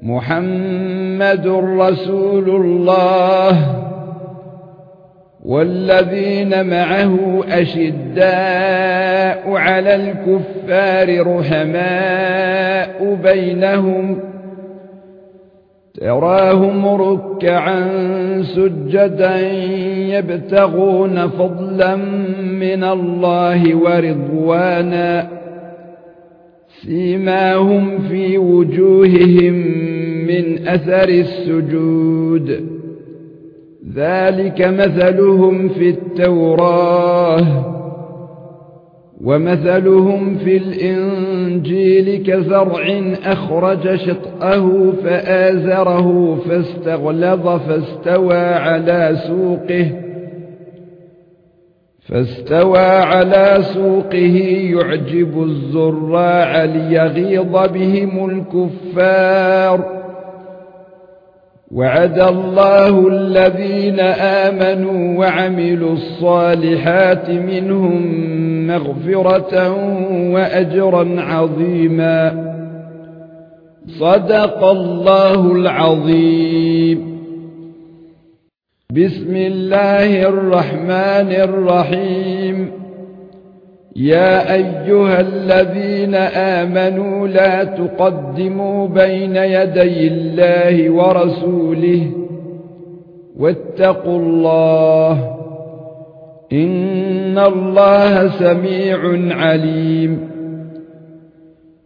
محمد رسول الله والذين معه أشداء على الكفار رحماء بينهم تراهم ركعا سجدا يبتغون فضلا من الله ورضوانا سيماهم في وجوههم من أثر السجود. ذلك مثلهم في التوراة ومثلهم في الإنجيل كزرع أخرج شطأه فآزره فاستغلظ فاستوى على سوقه فاستوى على سوقه يعجب الزراع ليغيظ بهم الكفار. وعد الله الذين آمنوا وعملوا الصالحات منهم مغفرة وأجرا عظيما. صدق الله العظيم. بسم الله الرحمن الرحيم. يا أيها الذين آمنوا لا تقدموا بين يدي الله ورسوله واتقوا الله إن الله سميع عليم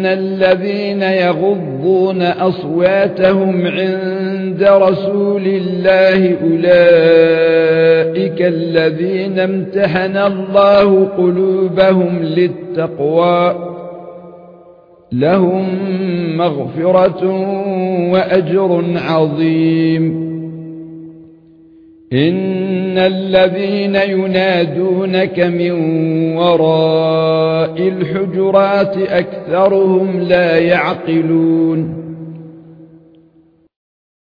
ان الذين يغضون اصواتهم عند رسول الله اولئك الذين امتحن الله قلوبهم للتقوى لهم مغفرة واجر عظيم ان الذين ينادونك من وراء الحجرات أكثرهم لا يعقلون